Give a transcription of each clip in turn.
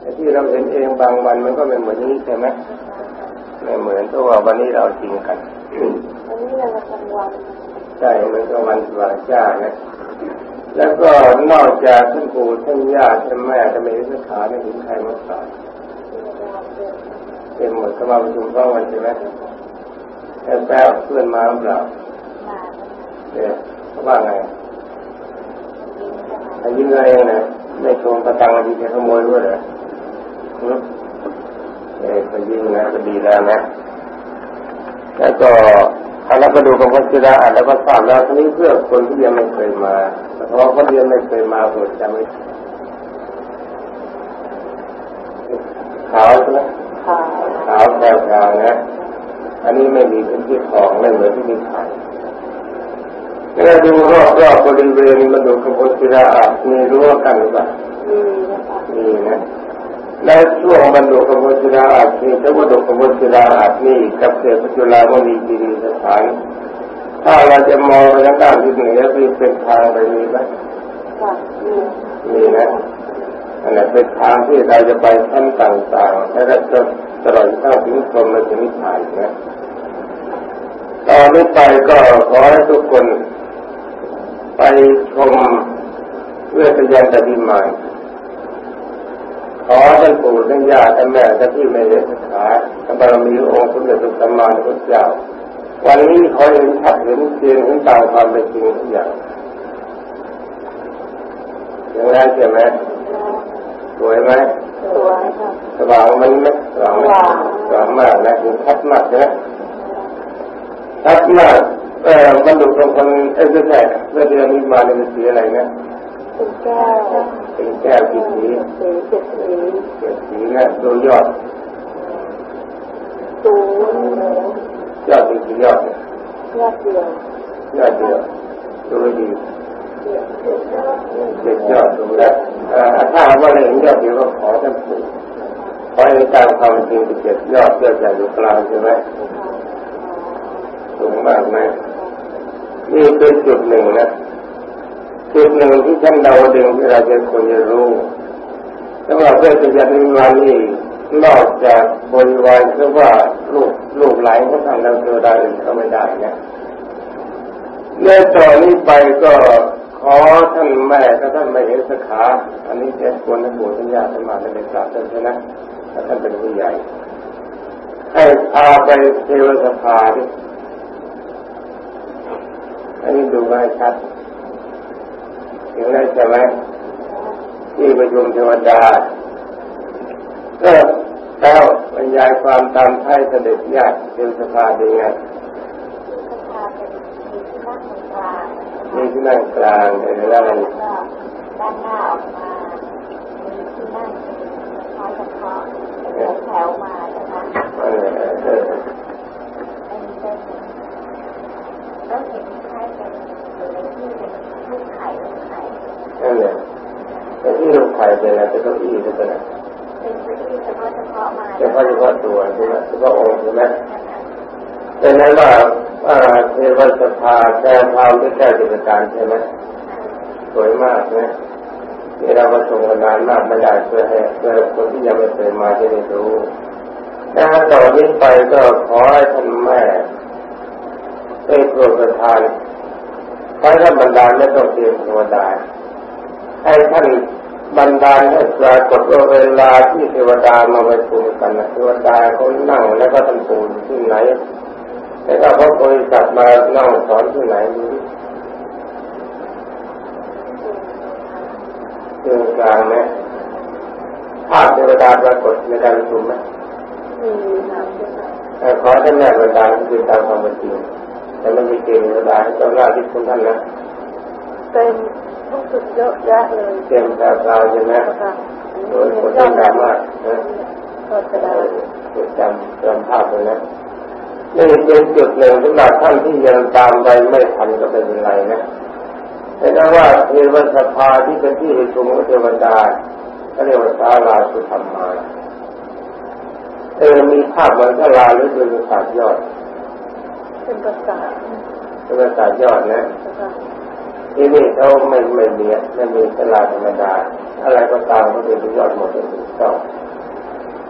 แต่ที่เราเห็นเองบางวันมันก็ไม่เหมือนนี้ใช่ไหมไม่เหมือนตัววันนี้เราจริงกันวันนี้เรากลางวันใช่มันก็วันสว่างจ้านะแล้วก็นอกจากท่านปู่ท่านย่าท่านแม่ท่านไม่ได้ขาไม่ถึงใครมาสอนเป็นหมดก็มาประชุมพร้อมกันใช่ไหมแอบแป๊บเพื่อนมาหรือเปล่าเนี่ยเขาว่าไงอันนี้ไงนะ ไม่โกงกระตังดีจะขโมยด้วยเหรอเออไปยิงนะก็ดีแล้วนะ แล้วก็อันนั้นก็ดูของพระจิราแล้วก็ทราบแล้วทีนี้เพื่อคนที่ยังไม่เคยมาเพราะคนยังไม่เคยมาโปรดจำไว้ขาวใช่ไหมขาวแถวๆนะ อันนี้ไม่มีพื้นที่ของไม่เหมือนที่มีไข่แล้ วดูรอบรอบบริเวณมันดูขบวนศิลาอามีรั้วกันหรือเปล่ามีนะและช่วงบรรดุขบวนศิลาอามีถ้าบรรดุขบวนศิลาอามีกับเสือพจุลามณีจีรีสถานถ้าเราจะมองไปทางด้านที่เหนือคือเป็นทางไปมีไหมมีนะอันนั้นเป็นทางที่เราจะไปชั้นต่างๆ และจะตลอดทั้งถึงพรหมจนิพพานนะตอนนี้ไปก็ขอให้ทุกคน ไปชมเวทยันตบิมานขอท่านปู่ท่านย่าท่านแม่ท่านที่ไม่ได้ศึกษาท่านบารมีองค์สมเด็จพระสัมมาสัมพุทธเจ้า วันนี้ขอเห็นชัดเห็นเทียนเห็นตามความเป็นจริงทุกอย่างอย่างนั้นใช่ไหมสวยไหมสวยค่ะสว่างมันไหมสว่างไหมสว่างมากนะเห็นชัดมากนะชัดมาก เออมันดูตรงคนเออไม่ใช่เมื่อเดือนนี้มาเนี่ยมันสีอะไรนะเป็นแก้วเป็นแก้วกี่สีสีเจ็ดสีเจ็ดสีนะดูยอดสูงยอดเป็นกี่ยอดยอดเดียวยอดเดียวดูดีเจ็ดยอดดูแล้วถ้าว่าเห็นยอดเดียวก็ขอท่านปู่ขอให้ตามความจริงเจ็ดยอดเพื่อจะอยู่กลางใช่ไหมสูงมากไหม นี่เป็นจุดหนึ่งนะจุดหนึ่งที่ท่านดาวดึงที่เราจะควรจะรู้สำหรับเพื่อจะยันวันนี้นอกจากบริวารเพราะว่าลูกลูกหลานเขาทำเราเจอได้เขาไม่ได้นะในต่อนนี้ไปก็ขอท่านแม่ถ้าท่านไม่เห็นสขา อันนี้จะควรให้ปู่ท่านย่าท่านมาในกราบท่านใช่ไหมถ้าท่านเป็นผู้ใหญ่ให้พาไปเทวสภาที่ อันนี้ดูง่ายชัดเห็นได้ใช่ไหมที่ประชุมเทวดาก็แล้วบรรยายความตามไทยเสด็จญาติเทวสภาเป็นไงมีที่นั่งกลางแต่ละไรด้านหน้าออกมามีที่นั่งคอยเฉพาะแถวมานะคะแล้วเห็นนั่นแหละ แต่ที่เราขายเป็นอะไรเป็นเก้าอี้เป็นอะไรเฉพาะเฉพาะมาเฉพาะเฉพาะตัวใช่ไหมเฉพาะองค์ใช่ไหมแต่นั้นว่าเทวสภาแก้ทำด้วยแก้จิตการใช่ไหมสวยมากนะนี่เราประชุมกันนานมากไม่ได้เพื่อให้เพื่อคนที่ยังไม่เคยมาจะได้รู้ถ้าต่อนี้ไปก็ขอให้ท่านแม่ได้โปรดประทานให้ท่านบรรดาไม่ต้องเตรียมเทวดาให้ท่าน บรรดาให้ปรากฏว่าเวลาที่เทวดามาประชุมกันเทวดาเขานั่งแล้วก็ท่านปูที่ไหน แล้วก็เขาบริษัทมานั่งสอนที่ไหนนี้เรื่องกลางไหมภาพเทวดาปรากฏในการประชุมไหมขอท่านแม่บรรดาที่ตามความเป็นจริงแต่ไม่มีเกณฑ์เวลาเจ้าหน้าที่คุณท่านนะเป็น รู้สึกเยอะแยะเลยเต็มตาตาใช่ไหมโดยคนที่ดามากนะก็จะได้จำจำภาพเลยนะนี่เป็นจุดหนึ่งสำหรับท่านที่ยังตามไปไม่ทันก็เป็นไรนะแต่ถ้าว่าเทวสภาที่เป็นที่ประชุมของเทวดาเขาเรียกว่าศาลาสุธรรมาเออมีภาพเหมือนศาลาหรือเป็นศาสตร์ยอด เป็นภาษาเป็นภาษายอดนะ ที่นี่เขาไม่ไม่มีไม่มีตลาดธรรมดาอะไรก็ตามเขาเป็นยอดหมดเลยถูกต้อง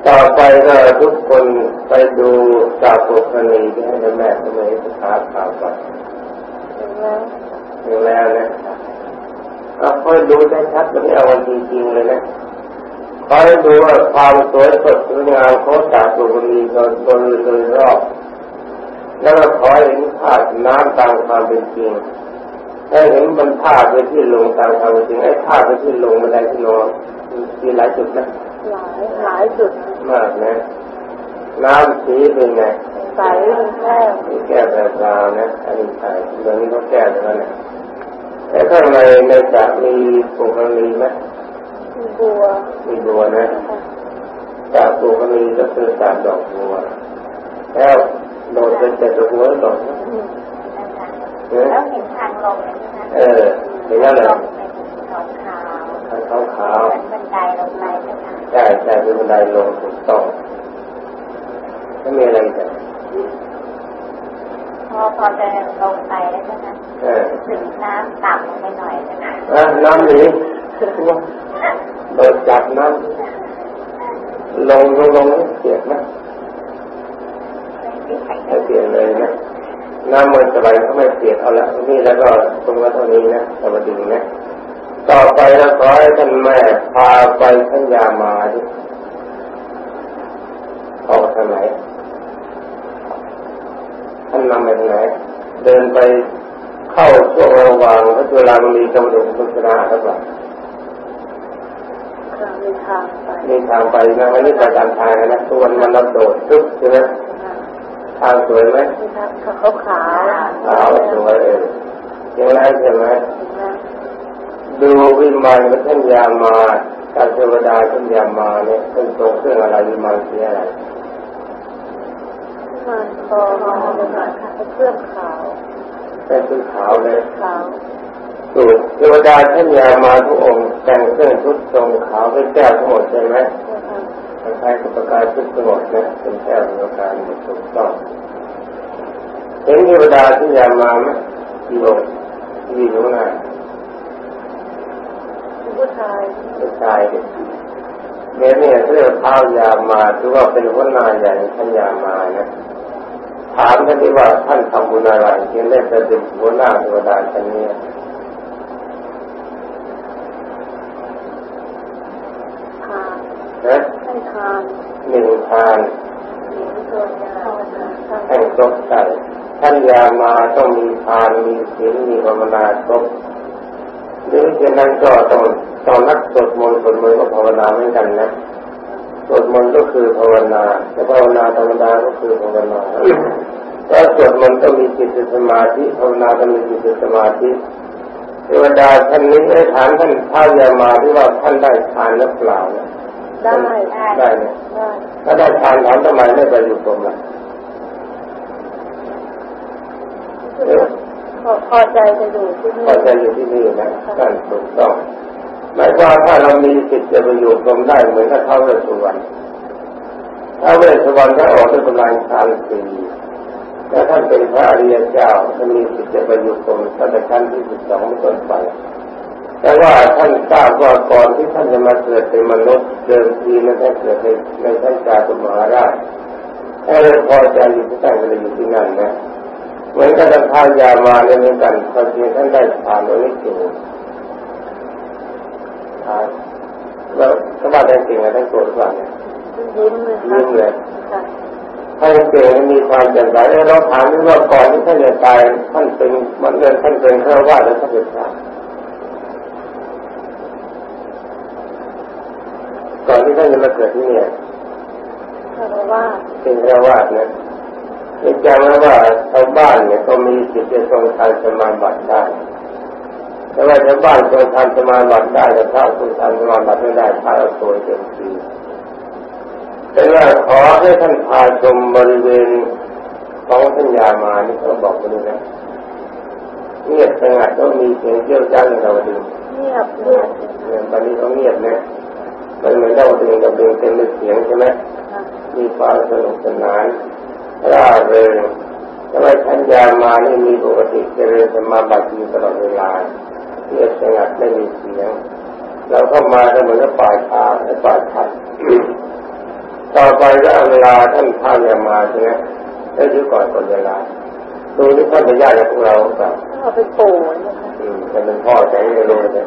ต่อไปก็ทุกคนไปดูจากปุกณีที่ให้แม่ทำไมศึกษาข่าวก่อนถึงแล้วนะก็ค่อยดูได้ชัดไม่เอาวันจริงๆเลยนะคอยดูว่าความสวยสดสวยงามของจากปุกณีโดยโดยโดยรอบแล้วก็คอยเห็นภาพน้ำตามความเป็นจริง ถ้าเห็นมันภาพไปที่ลงตามความเป็นจริงไอ้ภาพไปที่ลงมันได้ที่ลงมีหลายจุดนะหลายหลายจุดมากนะน้ำสีเป็นไงใสเป็นแก้วมีแก้วแบบราวนะอันนี้ใช่เดี๋ยวนี้เขาแก้วแล้วนะแต่ข้างในในจะมีปุกณีไหมมีบัวมีบัวนะจากปุกณีก็คือจากดอกบัวแล้วโดดเป็นเจ็ดดอกบัวดอกอืมแล้วเห็น ทางลงเลยนะคะเออเห็นแล้วเลยลงเป็นขาวขาวทางขาวขาวเหมือนบันไดลงไปนะคะใช่ใช่เป็นบันไดลงถูกต้องไม่มีอะไรแต่พอพอเดินลงไปแล้วนะคะเออถึงน้ำต่ำลงไปหน่อยนะคะอะน้ำหนีเปิดจับน้ำลงลงลงเสียบนะไม่เปลี่ยนเลยนะ น้ำมันสบายก็ไม่เปลี่ยนเอาละนี่แล้วก็ตรงนั้นเท่านี้นะสวัสดีนะต่อไปแล้วขอให้ท่านแม่พาไปสัญญามาดิออกทางไหนท่านนำไปทางไหนเดินไปเข้าช่วงระหว่างพระจุลามณีกำลังพุทธนาหรือเปล่าค่ะมีทางไปนี่ทางไปนะอันนี้ประการทางนะตัวนมันระโดดซึบใช่ไหมค่ะ ทางสวยไหมมีทางขาวขาวขาวสวยเออยังไงใช่ไหมนะดูวิมานกับท่านยามาการเทวดาท่านยามาเนี่ยเป็นทรงเครื่องอะไรวิมานสีอะไรมันคอมาเป็นแบบเครื่องขาวเป็นสีขาวเลยขาวสูตรเทวดาท่านยามาทุกองค์แต่งเครื่องชุดทรงขาวเป็นแก้วทั้งหมดใช่ไหมนะคะคล้ายๆกับประกายชุดทั้งหมดนะเป็นแก้วเป็นประกายหมดถูกต้องเห็นเทวดาท่านยามาไหมกี่องค์ที่อยู่ข้างหน้าผู้ชายผู้ชายเนี่ยเนี่ยเรื่องเท้ายามาถือว่าเป็นหัวหน้าใหญ่ท่านยามานะถามท่านที่ว่าท่านทำบุญอะไรจึงได้เป็นหัวหน้าเทวดาท่านนี้ ทาน นะ ให้ทานหนึ่งทานหญิงตัวยาทานให้ครบใจท่านยามาต้องมีทานมีศีลมีภาวนาครบหรือเช่นนั้นก็ต้องต้องนักสวดมนต์สวดมนต์ก็ภาวนาเหมือนกันนะสวดมนต์ก็คือภาวนาแต่ภาวนาธรรมดาก็คือภาวนาถ้าสวดมนต์ต้องมีจิตสมาธิภาวนาต้องมีจิตสมาธิเทวดาท่านนี้ได้ถามท่านท้าวยามาที่ว่าท่านได้ทานหรือเปล่าเนี่ย ได้ได้ได้ถ้าได้ทานถามทำไมไม่ไปอยู่กรมล่ะเออพอพอใจจะอยู่ที่นี่พอใจอยู่ที่นี่นะนั่นถูกต้องหมายความถ้าเรามีสิทธิ์จะไปอยู่กรมได้เหมือนกับท้าเวสสุวรรณท้าเวสสุวรรณถ้าออกด้วยกำลังฌานสี่แล้วท่านเป็นพระอริยเจ้าจะมีสิทธิ์จะไปอยู่กรมตั้งแต่ชั้นที่สิบสองต้นไป แต่ว่าท่านทราบว่าก่อนที่ท่านจะมาเกิดเป็นมนุษย์เดิมทีนั้นท่านเกิดในในท่านจาตุมหาราชให้เราพอใจอยู่ที่ตั้งก็เลยอยู่ที่นั่นนะเหมือนกับท่านพายามาเนี่ยเหมือนกันพอทีท่านได้ผ่านโดยไม่เก่งผ่านแล้วก็ว่าได้เก่งอะไรท่านโกรธว่าเนี่ยยิ้มเลยยิ้มเลยค่ะถ้าเก่งมีความแจ่มใสแล้วเราถามว่าก่อนที่ท่านจะตายท่านเป็นมันเดินท่านเป็นฆราวาสแล้วท่านเป็นพระก่อน ที่ท่านจะมาเกิดที่เนี่ยเพราะว่าเป็นฆราวาสนะให้จำไว้ว่าชาวบ้านเนี่ยก็มีสิทธิ์จะทรงทานสมาบัติได้แต่ว่าชาวบ้านทรงทานสมาบัติได้แต่พระทรงทานสมาบัติไม่ได้พระเอาตัวเต็มทีแต่ว่าขอให้ท่านพาชมบริเวณของท่านยามานี่เขาบอกไปเลยนะเงียบสงัดต้องมีเสียงเจี้ยวจ้าในเราดึงเงียบเงียบเนี่ยตอนนี้เขาเงียบนะ มันเหมือนเราดึงกับดึงเต็มด้วยเสียงใช่ไหมค่ะมีความสนุกสนานร่าเริงแต่ว่าชัญญามานี่มีปกติเจริญสมาบัติอยู่ตลอดเวลาเงียบสงัดไม่มีเสียงเราเข้ามาก็เหมือนกับป่าช้าและป่าชัดต่อไปก็อัลาท่านพาอย่ามาใช่ไหมได้ดูก่อนก่อนเวลาดูนี่ท่านเป็นญาติกับพวกเราเปล่าเราไปปู่นะคะอืมจะเป็นพ่อใจไม่รู้เลย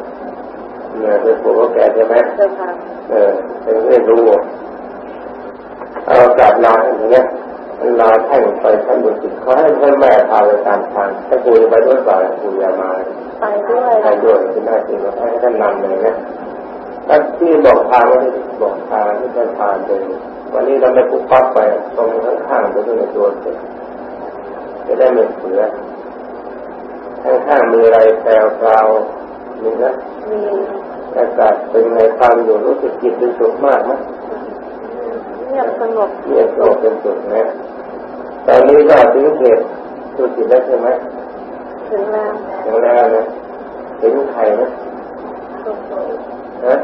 เนี่ยเป็นปู่ก็แก่ใช่ไหมเจ้าค่ะเออเป็นไม่รู้เอากลับลาอย่างเงี้ยลาท่านไปท่านดุสิเขาให้ท่านแม่พาไปตามทางถ้าปู่ไปด้วยก่อนปู่ยามาไปด้วยไปด้วยที่หน้าที่เราให้ท่านนำเลยนะท่านที่บอกทางว่าบอกทางที่ท่านพาไปวันนี้เราไม่ปุ๊บปั๊บไปตรงข้างๆไปด้วยในตัวเสร็จจะได้ไม่เสือข้างๆมีอะไรแปลวเปล่า มีนะมีอากาศเป็นไงฟังอยู่รู้สึกจิตเป็นสุขมากไหมเงียบสงบเงียบสงบเป็นสุขนะตอนนี้ก็ถึงเขตสุจิตแล้วใช่ไหมถึงแล้วถึงแล้วนะถึงใครนะฮะ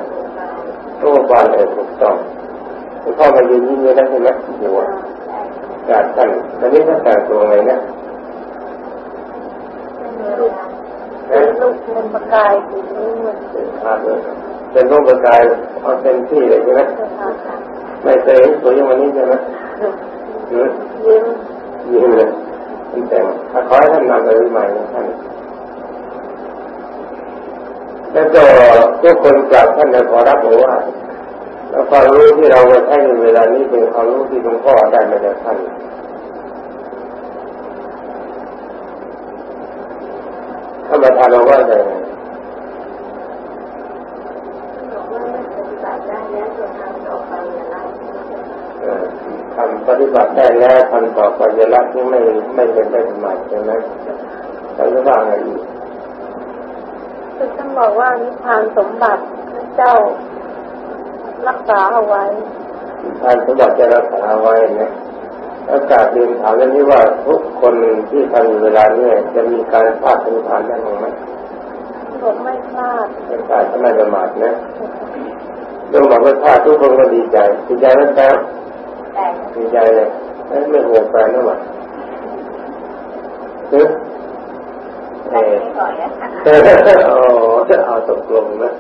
ตู้บานเออถูกต้องคุณพ่อมายืนยิ้มเลยนะใช่ไหมอยู่อะการตั้งตอนนี้ถ้าแต่งตัวไงนะลูกลูก เป็นประกายสีนี้หมือนเป็นภาพเลยเป็นรูปประกายเอาเต็มที่เลยใช่ไหมไม่เคยเห็นสวยอย่างวันนี้ใช่ไหมหือยิ้มยิ้มเลยยิ้มแต่งขอให้ท่านนำไปวิมานนะท่านแล้วก็ทุกคนกราบท่านจะขอรับบอว่าแล้วความรู้ที่เราใช้ในเวลานี้เป็นความรู้ที่หลวงพ่อได้มาจากท่าน ถ้ามาทานเราว่าไงบอกว่าไม่ปฏิบัติได้แล้วทำต่อปอย่างไรเอ่อทำปฏิบัติได้แล้วทำต่อไปจะรักที่ไม่ไม่เป็นได้สมัยใช่ไหมแล้วจะว่าไงอีกคือท่านบอกว่านิพพานสมบัติพระเจ้ารักษาเอาไว้ท่านสมบัติจะรักษาไว้นะ อากาศเรียนถามเรื่องนี้ว่าทุกคนที่ทำอยู่เวลานี้จะมีการพลาดเป็นฐานได้ไหมผมไม่พลาดเป็นการทำไม่ประมาทนะเรื่องบอกว่าพลาดทุกคนก็ดีใจดีใจนะแป๊บแต่ดีใจเลยไม่ไม่ห่วงแฟนนะหว่าเออแต่ไม่ก่อนนะคะโอ้จะเอาตกลงนะ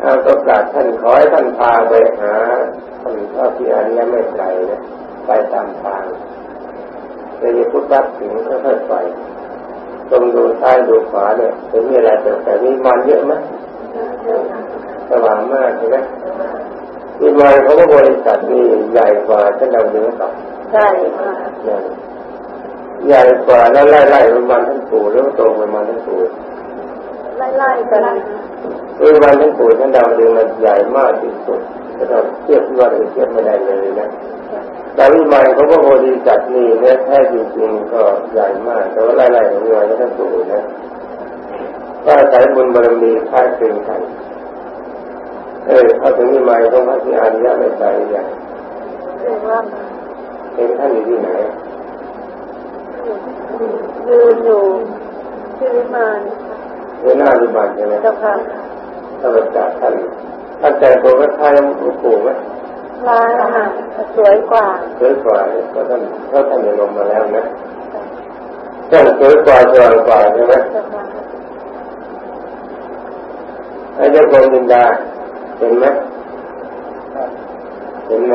เอาประกาศท่านขอให้ท่านพาไปหาท่านพระพิอาริยไม่ไกลนะ ไปตามทางจะมีพุทธถึงค่อยๆไปตรงดูซ้ายดูขวาเนี่ยจะมีอะไรแต่แต่มีมันเยอะไหมสว่างมากใช่ไหมมีมันเขาก็บริษัทนี่ใหญ่กว่าท่านเราเยอะต่อใช่มากใหญ่กว่าแล้วไล่ๆประมาณท่านปู่แล้วตรงประมาณท่านปู่ไล่ๆกันคือวันท่านปู่ท่านดาวดึงมันใหญ่มากที่สุดแต่เราเทียบว่าเราเทียบไม่ได้เลยนะ แต่วิมานเขาก็บริษัทนี่เนี่ยแท้จริงๆก็ใหญ่มาก แต่ว่าไล่ๆของวิมานท่านปู่นะก็อาศัยบุญบารมีค่าคลึงกันเออถ้าถึงวิมานต้องพระที่อาริยะไม่ใจอย่างเรียกว่าเห็นท่านอยู่ที่ไหนยืนอยู่ที่วิมานเห็นหน้าวิมานใช่ไหมเจ้าค่ะถ้าประกาศท่านท่านแต่งตัวก็ทายหลวงปู่ไหม ลายอาหารสวยกว่าสวยกว่าเนี่ยก็ท่านเพราะท่านลงมาแล้วนะท่านสวยกว่าสว่างกว่าใช่ไหมเจ้าค่ะไอ้เจ้าโกมินดาเห็นไหมเห็นไหม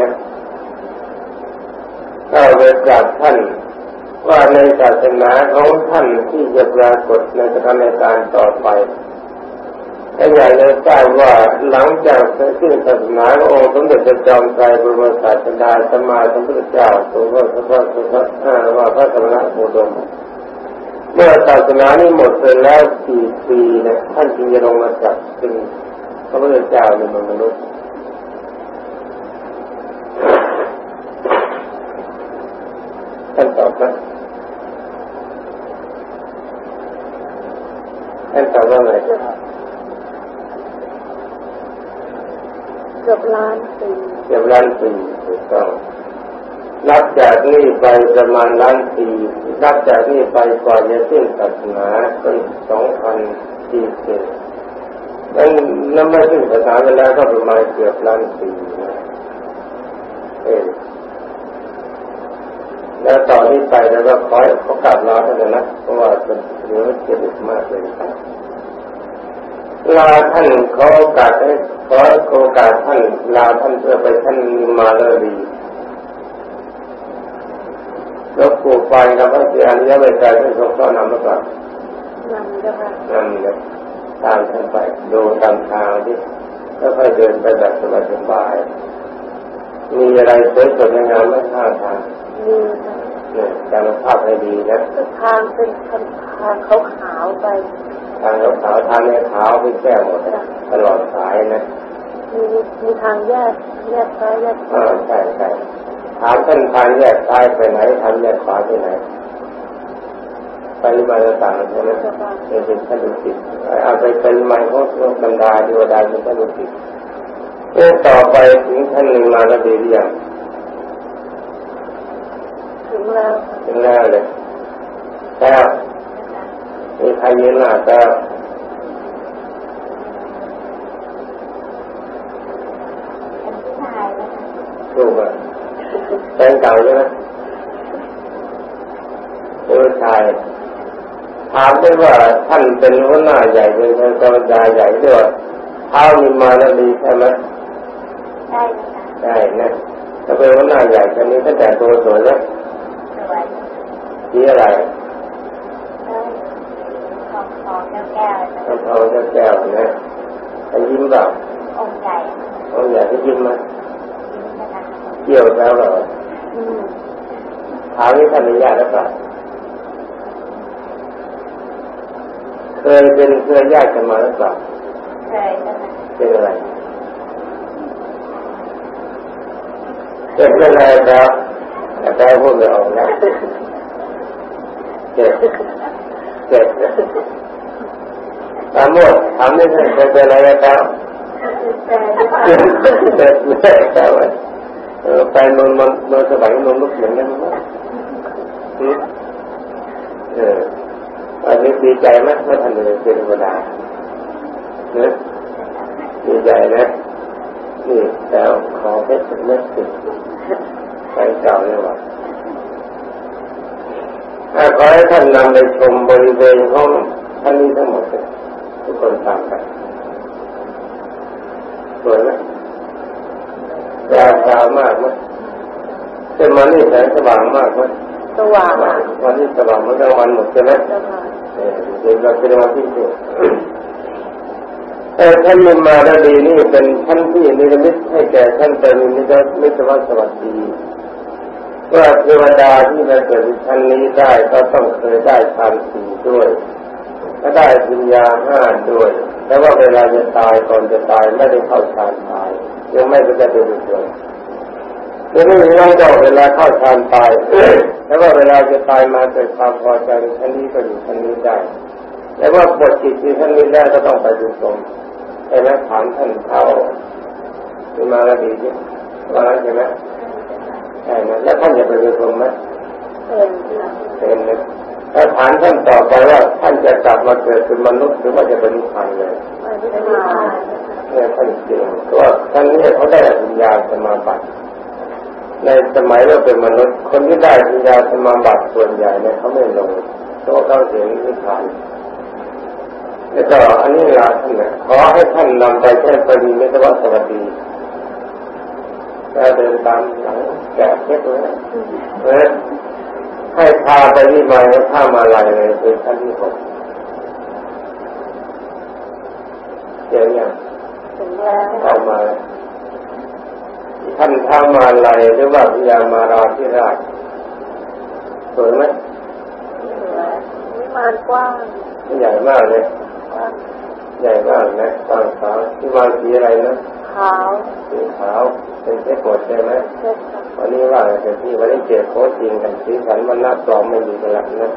ถ้าไปกราบท่านว่าในศาสนาของท่านที่จะปรากฏในสถานการณ์ต่อไป ให้ใหญ่เลยทราบว่าหลังจากเสร็จสิ้นศาสนาองค์สมเด็จพระจอมไตรบรมศาสดาสมมาสัมพุทธเจ้าทรงว่าพระพระพระอ่าว่าพระสมณะโคดมเมื่อศาสนานี้หมดไปแล้วสี่ปีนะท่านจึงจะลงมาจับเป็นพระพุทธเจ้าในเมืองมนุษย์ท่านตอบนะท่านตอบว่าไง เกือบ ล้านปีเจ็ดล้านปีถูกต้องนับจากนี้ไปประมาณล้านปีนับจากนี้ไปกว่าจะสิ้นศาสนาเป็นสองพันปีเศษนั่นนั่นไม่สิ้นศาสนาไปแล้วก็ประมาณเกือบล้านปีเออแล้วต่อนนี้ไปแล้วก็ขอเขากลับลาท่านนะเพราะว่าเป็นเหลือเจ็บมากเลย ลาท่านขอโอกาสให้ขอโอกาสท่านลาท่านเพื่อไปท่านมาเลดีแล้วปลูกไฟกับพระเจ้าเนี่ยไปใจท่านทรงต้อนนำมาก่อนนำเจ้าค่ะนั่นเลยตามท่านไปดูตามทางที่แล้วค่อยเดินไปแบบสบายๆมีอะไรสวยสดงามไม่ท่าทางมีค่ะเนี่ยจำภาพให้ดีนะทางเป็นทางขาวขาวๆไป ทางขาวทางเนี่ยขาวไม่แก้หมดนะตลอดสายนะมีมีทางแยกแยกซ้ายแยกขอ่าวาใช่ใช่ถามท่านทางแยกซ้ายไปไหนทางแยกขวาไปไหนไปมาต่างใช่ไหมเป็นเป็นท่านดุสิตเอาไปเป็นไม้ของพวกบรรดาเทวดาเป็นท่านดุสิตเมื่อต่อไปถึงท่านหนึ่งมาแล้วดีหรือยังถึงแล้วถึงแล้วเลยแล้ว มีใครยืนหน้าแล้วเป็นผู้ชายนะคะถูกอะแฟนเก่าใช่ไหมเป็นผู้ชายถามได้ว่าท่านเป็นหัวหน้าใหญ่เป็นเทวดาใหญ่ด้วยเท้ามีมาแล้วดีใช่ไหมได้ไหมคะใช่นะถ้าเป็นหัวหน้าใหญ่คนนี้ตั้งแต่ตัวสวยแล้วสวยสีอะไรเอ้ย ทองทองแก้วแก้วๆนะทองทองแก้วๆนะให้ยิ้มเปล่าองค์ใหญ่เขาอยากให้ยิ้มไหมยิ้มนะคะเกี่ยวแล้วเหรออืมถามนี่ท่านอนุญาตหรือเปล่าเคยเป็นเคยญาติกันมาหรือเปล่าเคยนะคะเป็นอะไรเป็นอะไรครับแต่พูดไม่ออกนะเจ็บเจ็บ ถามหมดถามได้ไหมเคยเป็นอะไรครับแต่เจ็บเจ็บเจ็บแต่ว่าเออแฟนนนนนนสมัยนนลุกเหมือนกันมั้ยหืมเอออันนี้ดีใจไหมไม่ทันเลยเป็นธรรมดาเนอะดีใจนะนี่แล้วขอเพชรเม็ดสิไปเก่าเลยว่ะถ้าขอให้ท่านนำไปชมบริเวณของท่านนี้ทั้งหมดเลย ทุกคนตามไปสวยไหมยาวสาวมากไหมเป็นมันนี่แสงสว่างมากไหมสว่างอะวันนี้สว่างเมื่อกลางวันหมดใช่ไหมเจ้าค่ะเออเดี๋ยวเราเป็นวันที่สุดแต่ท่านมิมาราดีนี่เป็นท่านที่นิรมิตให้แก่ท่านเป็นนิรมิตวัสวัสดีว่าเทวดาที่มาเกิดในชั้นนี้ได้ก็ต้องเคยได้ฌานสี่ด้วย ก็ได้ปัญญาห้าด้วยแต่ว่าเวลาจะตายก่อนจะตายไม่ได้เข้าฌานตาย ยังไม่ได้เป็นบุญเลยยังไม่รู้ว่าเวลาเข้าฌานตายแต่ว่าเวลาจะตายมาเกิดความพอใจในชั้นนี้ก็อยู่ชั้นนี้ได้แต่ว่าบทจิตที่ท่านนี้ได้ก็ต้องไปดูตรงใช่ไหมถามท่านเขาเป็นมาแล้วดีใช่ว่าแล้วใช่ไหมใช่ไหมแล้วท่านจะไปดูตรงไหมเป็นค่ะ เป็นนะถ้าถามท่านต่อไปว่าท่านจะกลับมาเกิดเป็นมนุษย์หรือว่าจะเป็นนิพพานเลยไม่ได้มาเนี่ยท่านจริงเพราะว่าท่านนี้เขาได้ปัญญาสมาบัติในสมัยเราเป็นมนุษย์ คนที่ได้ปัญญาสมาบัติส่วนใหญ่เนี่ยเขาไม่ลงตัวเขาเสียนิพพานแล้วก็อันนี้ลาท่านนะขอให้ท่านนำไปแค่ปรีไม่ใช่ว่าสวัสดีแล้วเดินตามหลังแกะเพชรเลย ให้พาไปที่มาแล้วพามาลายเลยเป็นท่านที่หกเจอยังถึงแล้วเอามาท่านท้ามาลายหรือว่าพญามาราธิราชสวยไหมวิมานกว้างใหญ่มากเลยกว้างใหญ่มากนะตอนขาวที่มาสีอะไรนะ ขาวสีขาวเป็นเพชรหมดใช่ไหมเช็ดค่ะวันนี้ว่าแต่ที่วันนี้เจอโค้ชจริงกันสีสันมันน่าปลอมไม่มีกันหลักนะ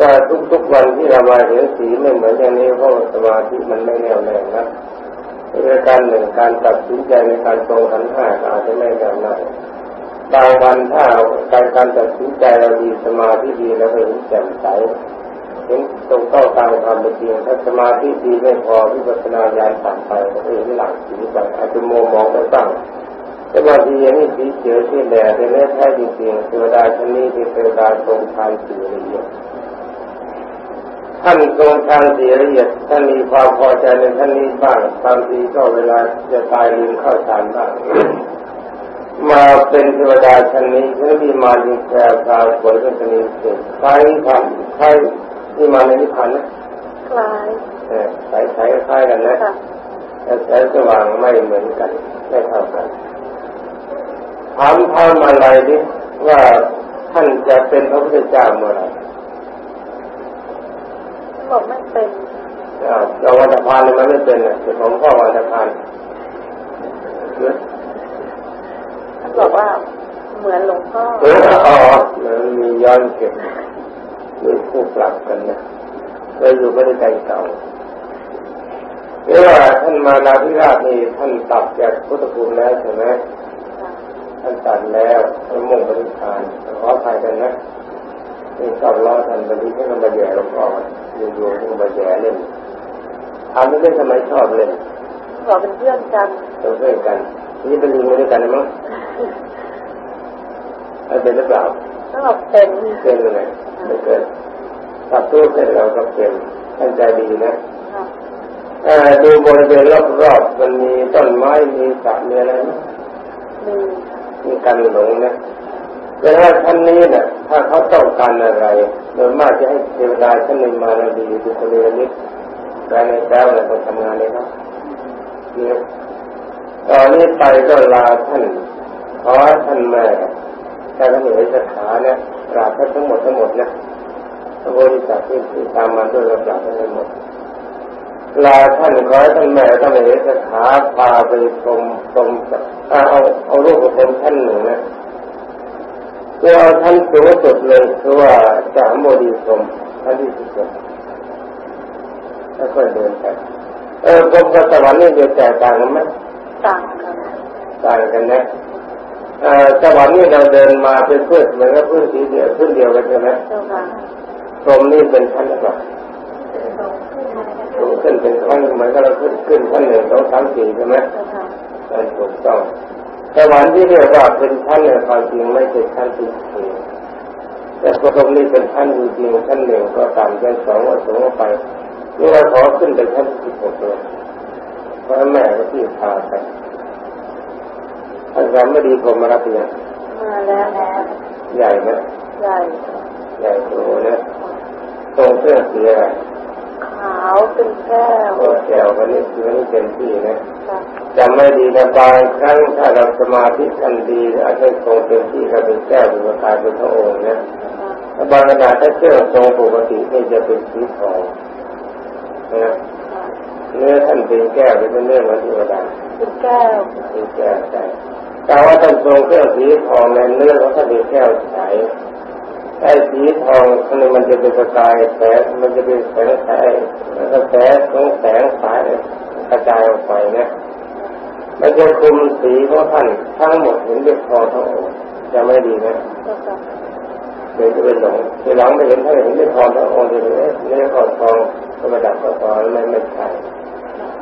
ว่าทุกๆวันที่เรามาเห็นสีไม่เหมือนอย่างนี้เพราะว่าสมาธิมันไม่แน่วแน่นะในการหนึ่งการตัดสินใจในการตรงขันธ์ห้าอาจจะไม่แน่วแน่บางวันถ้าการการตัดสินใจเราดีสมาธิดีแล้วก็เห็นแจ่มใส เห็นตรงเข้าตามความเป็นจริงถ้าสมาธิดีไม่พอวิปัสสนาญาณต่ำไปก็เห็นหลังสีไปอาจจะมัวมองไม่ตั้งแต่บางทีอย่างนี้สีเขียวสีแดงแต่เนื้อแท้จริงๆเทวดาชนนี้เป็นเทวดาทรงทานสีละเอียดท่านทรงทางเสีละเอียดท่านมีความพอใจในท่านนี้บ้างบางทีก็เวลาจะตายลืมเข้าฌานบ้างมาเป็นเทวดาชั้นนี้ฉันมีมาดีแค่พาวสวยเป็นชนิดเก่งใครผ่านใค รที่มาในนิพพานนะคล้ายเออสายสายคล้ายกันนะค่ะแต่แสงสว่างไม่เหมือนกัน ไม่เท่ากันถามท่านมาอะไรดิว่าท่านจะเป็นพระพุทธเจ้าเมื่อไหร่บอกไม่เป็นอ้าวเราวันพานมันไม่เป็นอะแต่ผมก็วันพานหรือท่านบอกว่าเหมือนหลวงพ่อเอออ๋อมันมีย้อนเก็บ มีคู่ปรับกันนะเราอยู่ไม่ได้ใจเก่าเรียกว่าท่านมานาพิราชนี่ท่านตัดจากพุทธภูมิแล้วใช่ไหมท่านตัดแล้วท่านมุ่งปฏิทานขออภัยกันนะนี่ชอบล้อท่านบริที่มันมาแย่หลวงพ่ออยู่ๆที่มันมาแย่เล่นทำไม่ได้ทำไมชอบเล่นบอกเป็นเพื่อนกันเป็นเพื่อนกันนี่เป็นลิงมาด้วยกันนะมั้งมันเป็นหรือเปล่า ต้องบอกเป็นเป็นยังไงไม่เกินตัดตู้เสร็จเราก็เป็นตั้งใจดีนะค่ะเอ่อดูบริเวณรอบๆมันมีต้นไม้มีสระมีอะไรไหมมีมีการหลงนะแต่ว่าท่านนี้เนี่ยถ้าเขาต้องการอะไรโดยมากจะให้เทวดาท่านหนึ่งมานาดีดูคนเรียนิดรายในเจ้าเนี่ยต้องทำงานเลยครับเนี่ยตอนนี้ไปก็ลาท่านขอท่านแม่ ท่านเหนือสขาเนี่ยกราบท่านทั้งหมดทั้งหมดนะพระโพธิสัตว์ที่ตามมาด้วยกราบท่านทั้งหมดลาท่านขอให้ท่านแม่ท่านเหสขาพาไปชมชมเอาเอาเอารูปของคนท่านหนึ่งนะคือเอาท่านสูงสุดเลยคือว่าจามโมดีชมท่านที่สุดแล้วค่อยเดินไปเออกรมกับสวรรค์นี่เดียวแตกต่างกันไหมต่างกันต่างกันนะเออ สวรรค์นี่เราเดินมาเป็นเพื่อนเหมือนกับเพื่อนสีเดียวเพื่อนเดียวกันใช่ไหมเจ้าค่ะพรหมนี่เป็นท่านหรือเปล่าสูงขึ้นเป็นขั้นเหมือนกับเราขึ้นขึ้นขั้นหนึ่งสองสามสี่ใช่ไหมเจ้าค่ะนั่นถูกต้องสวรรค์ที่เรียกว่าเป็นชั้นเนี่ยความจริงไม่ใช่ชั้นที่สี่แต่พระพรหมนี่เป็นชั้นจริงๆชั้นหนึ่งก็ต่ำชั้นสองก็สูงไปนี่เราขอขึ้นไปชั้นที่หกเลยเพราะแม่ก็ที่พาไป อาจารย์ไม่ดีผมมารับเนี่ยมาแล้วแล้วใหญ่นะใหญ่ใหญ่โตนะตรงเสื้อสีอะไรขาวเป็นแก้วโอ้แก้ววันนี้คือวันนี้เต็มที่นะค่ะจำไม่ดีนะบางครั้งถ้าเราสมาธิกันดีอาจจะทรงเต็มที่ก็เป็นแก้วเป็นประกายเป็นพระองค์นะถ้าบางขณะถ้าเชื่อทรงปกตินี่จะเป็นสีทองนะเนื้อท่านเป็นแก้วเป็นเนื้อเหมือนเทวดาเป็นแก้วเป็นแก้วใช่ แต่ว่าท่านทรงเครื่องสีทองในเนื้อของท่านเป็นแก้วใสไอ้สีทองข้างในมันจะเป็นประกายแสงมันจะเป็นแสงสแล้วก็แสงของแสงสายกระจายออกไปนะมันจะคุมสีของท่านทั้งหมดเห็นด้วยคอทั้งองค์จะไม่ดีนะเจ้าค่ะเดี๋ยวจะเป็นหลงทีหลังไม่เห็นท่านเห็นด้วยคอทั้งองค์จะเลยเนื้อคอทองธรรมดาคอทองไม่ไม่ใช่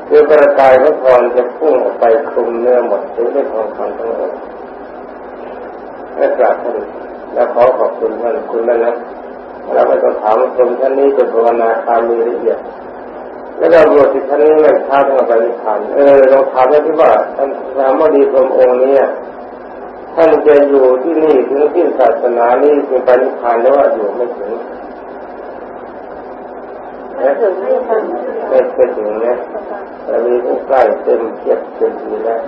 คือประกายพระพรจะพุ่งออกไปคลุมเนื้อหมดถึงด้ทองคำทั้งองค์และกราบท่านและขอขอบคุณท่านคุณแล้วนะแล้วก็ต้องถามคนท่านนี้จะภาวนาคามีละเอียดแล้วเราบวชสิท่านนี้ไม่ท้าทางปฏิทานเออเราถามได้ที่ว่าท่านพระมดีพรมองค์นี้ท่านจะอยู่ที่นี่ถึงที่ศาสนานี้ถึงปฏิทานหรือว่าอยู่ไม่ถึง ไม่ถึงที่ท่านไม่ถึงนะแต่มีผู้ใกล้เต็มเทียบเต็มทีแล้ว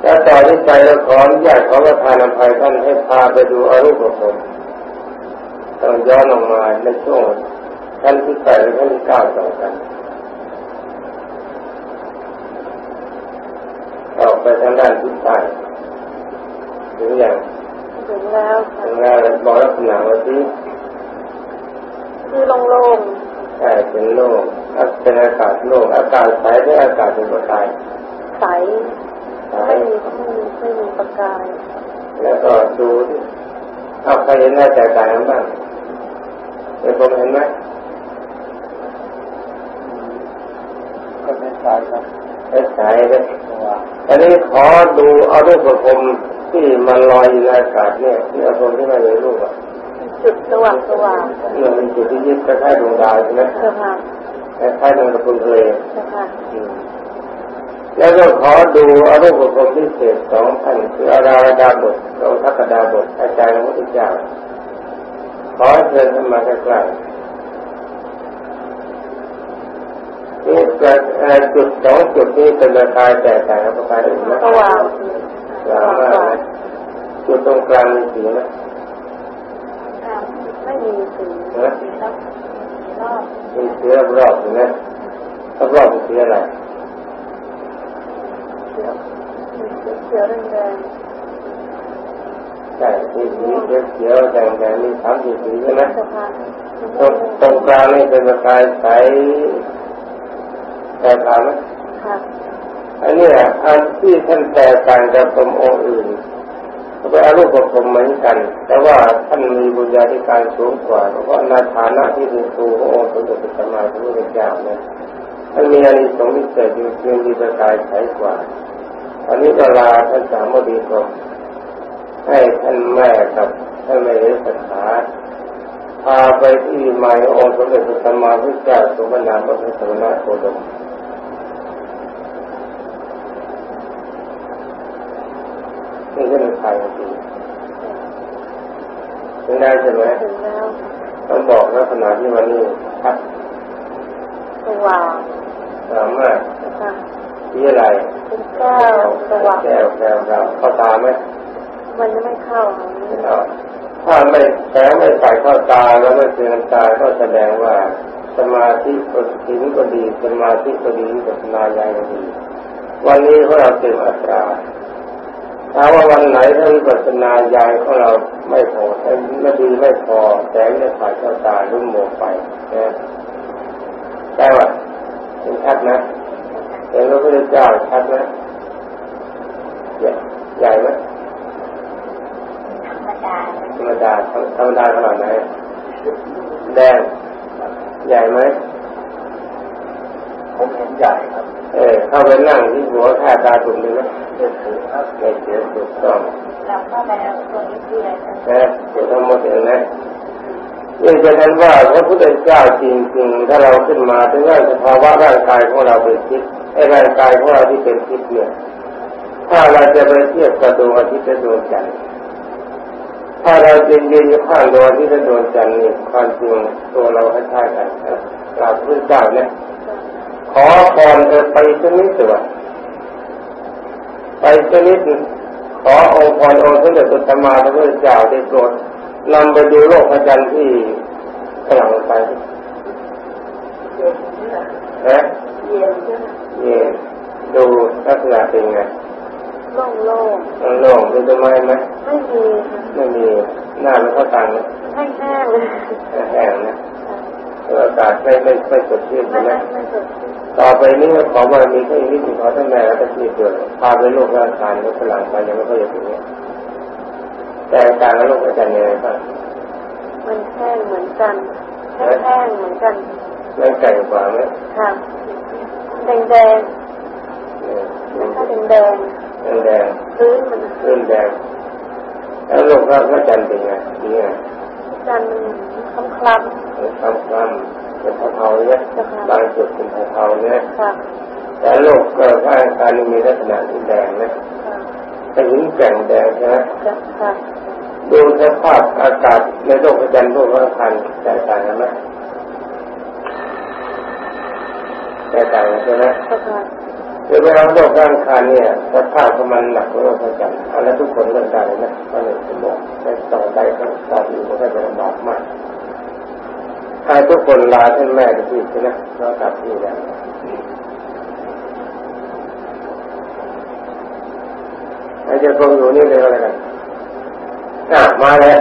แล้วต่อที่ใจเราขออนุญาตขอประทานอภัยท่านให้พาไปดูอรูปภพต้องย้อนออกมาในช่วงท่านที่ใส่ท่านที่ก้าวต่อกัน ออกไปทางด้านทิศใต้ถึงอย่าง ถึงแล้วค่ะ ถึงแล้วบอกลักษณะว่าที่ คือโล่ง ใช่เป็นโลกเป็นอากาศโลกอากาศใสหรืออากาศเป็นประกายๆใสใสไม่มีไม่มีไม่มีประกาย แล้วก็ดูที่เอาใครเห็นหน้าแตกต่างกันบ้างเดี๋ยวผมเห็นไหมก็ไม่ใช่ครับไม่ใช่เลยอันนี้ขอดูเอารูปประพรมที่มันลอยอยู่ในอากาศเนี่ยที่เอาพรมที่มันมีรูปอะเป็นจุดสว่างสว่างเมื่อเป็นจุดที่ยึดกระแทกดวงดาวใช่ไหมใช่ค่ะ คล้ายๆดวงตะกุนทะเลใช่ค่ะแล้วก็ขอดูอารมณ์ของพิเศษสองท่านคืออาราดาบทเราทักดาบทอาจารย์พระพุทธเจ้าขอเชิญท่านมาใกล้ๆนี่เกิดจุดสองจุดนี้เป็นราคาแตกต่างกันประการอื่นไหมสว่างสว่างมากจุดตรงกลางมีสีไหมไม่มีสี มีสีรอบรอบนะรอบๆสีอะไรเขียวแดงใช่มีสีเขียวเขียวแดงแดงมีสามสีสีใช่ไหมตรงตรงกลางนี่เป็นประกายใสแตกต่างไหมอันนี้อะอันที่ท่านแตกต่างจากสมองอื่น เป็นอรูปภพเหมือนกัน แต่ว่าท่านมีบุญญาธิการสูงกว่า เพราะในฐานะที่เป็นครูขององค์สมเด็จพระสัมมาสัมพุทธเจ้าเนี่ยท่านมีอานิสงส์พิเศษจริงๆมีประกายใสกว่าอันนี้ก็ลาท่านสามดีกรมให้ท่านแม่กับท่านแม่ศรัทธาพาไปที่หมายองค์สมเด็จพระสัมมาสัมพุทธเจ้าสมณะพระพุทธนาโคดมนี่ก็เป็น ใครจริงถึงได้ใช่ไหมถึงแล้วต้องบอกลักษณะที่วันนี้ชัดสว่างสามารถที่อะไรเป็นแก้วสว่างแก้วแก้วเราเข้าตาไหมมันไม่เข้าถ้าไม่แสงไม่ใส่เข้าตาแล้วไม่เตือนตาก็แสดงว่าสมาธิก็ถิงก็ดีสมาธิก็ดีปัญญาญาณก็ดี วันนี้พวกเราเต็มอัตรา ถ้าว่าวันไหนถ้าวิปัสสนาญาณของเราไม่พอไม่ดีไม่พอแสงไม่ผ่านเข้าตาลุ่มหมดไปนะแต่ว่าเป็นชัดนะเห็นพระพุทธเจ้าชัดนะใหญ่ไหมธรรมดาธรรมดาขนาดไหนแดงใหญ่ไหมผมเห็นใหญ่ครับ เออเข้าไปนั่งที่หัวแค่ตาตุ่มเลยนะไม่เสียถูกต้องเราเข้าไปแล้วตัวนี้เสียนะเดี๋ยวทั้งหมดเองนะนี่จะนั้นว่าพระพุทธเจ้าจริงๆ ถ้าเราขึ้นมาถึงว่าสภาวะร่างกายของเราเป็นทิพย์ไอ้ร่างกายของเราที่เป็นทิพย์เนี่ย ถ้าเราจะไปเทียบกับดวงอาทิตย์และดวงจันทร์ถ้าเราจริงๆอยู่ข้างดวงอาทิตย์และดวงจันทร์นี่ความจริงตัวเราคล้ายๆกันกราบพระพุทธเจ้าเนี่ย ขอพรเธอไปชนิดตัวไปชนิดขอองค์พรองค์สมเด็จพระสัมมาสัมพุทธเจ้าได้โปรดนำไปดูโลกพระจันทร์ที่กำลังไปฮะเย็นเย็นดูลักษณะเป็นไงโล่งโล่งโล่งมีต้นไม้ไหมไม่มีไม่มีหน้ามันก็ตังไหมแห้งแห้งเลยแห้งนะอากาศไม่ไม่ไม่สดชื่นใช่ไหม ต่อไปนี้ขอว่ามีแค่นิดหนึ่งขอท่านแม่แล้วก็ที่เกิดพาไปโลกร่างกายแล้วฝรั่งไปยังไม่ค่อยจะถึงแต่การแล้วโลกอาจารย์ยังไงบ้างมันแห้งเหมือนกันแห้งเหมือนกันไม่ไก่กว่าไหมค่ะแดงแดงแล้วก็แดงแดงแดงพื้นมันพื้นแดงแล้วโลกพระจันทร์เป็นไงนี่ไงจันทร์คล้ำคล้ำคล้ำคล้ำ เป็นเทาๆเนี่ยบางจุดเป็นเทาๆเนี่ยแต่โลกก็ร่างกายมีลักษณะที่แดงนะแต่หินแก่งแดงใช่ไหมดูสภาพอากาศในโลกประจันทร์โลกพระพันแตกต่างกันไหมแตกต่างกันใช่ไหมคือเวลาโลกร่างกายเนี่ยสภาพของมันหนักกว่าโลกประจันทร์อันนั้นทุกคนเรื่องการนะก็เลยสมมติแต่ต่อไปก็ต่ออยู่ก็จะลำบากมาก ถ้าทุกคนลาท่านแม่ที่ใช่ไหมเรากลับที่แล้วอาจจะคงอยู่นี่เลยอะไรกันะมาแล้ว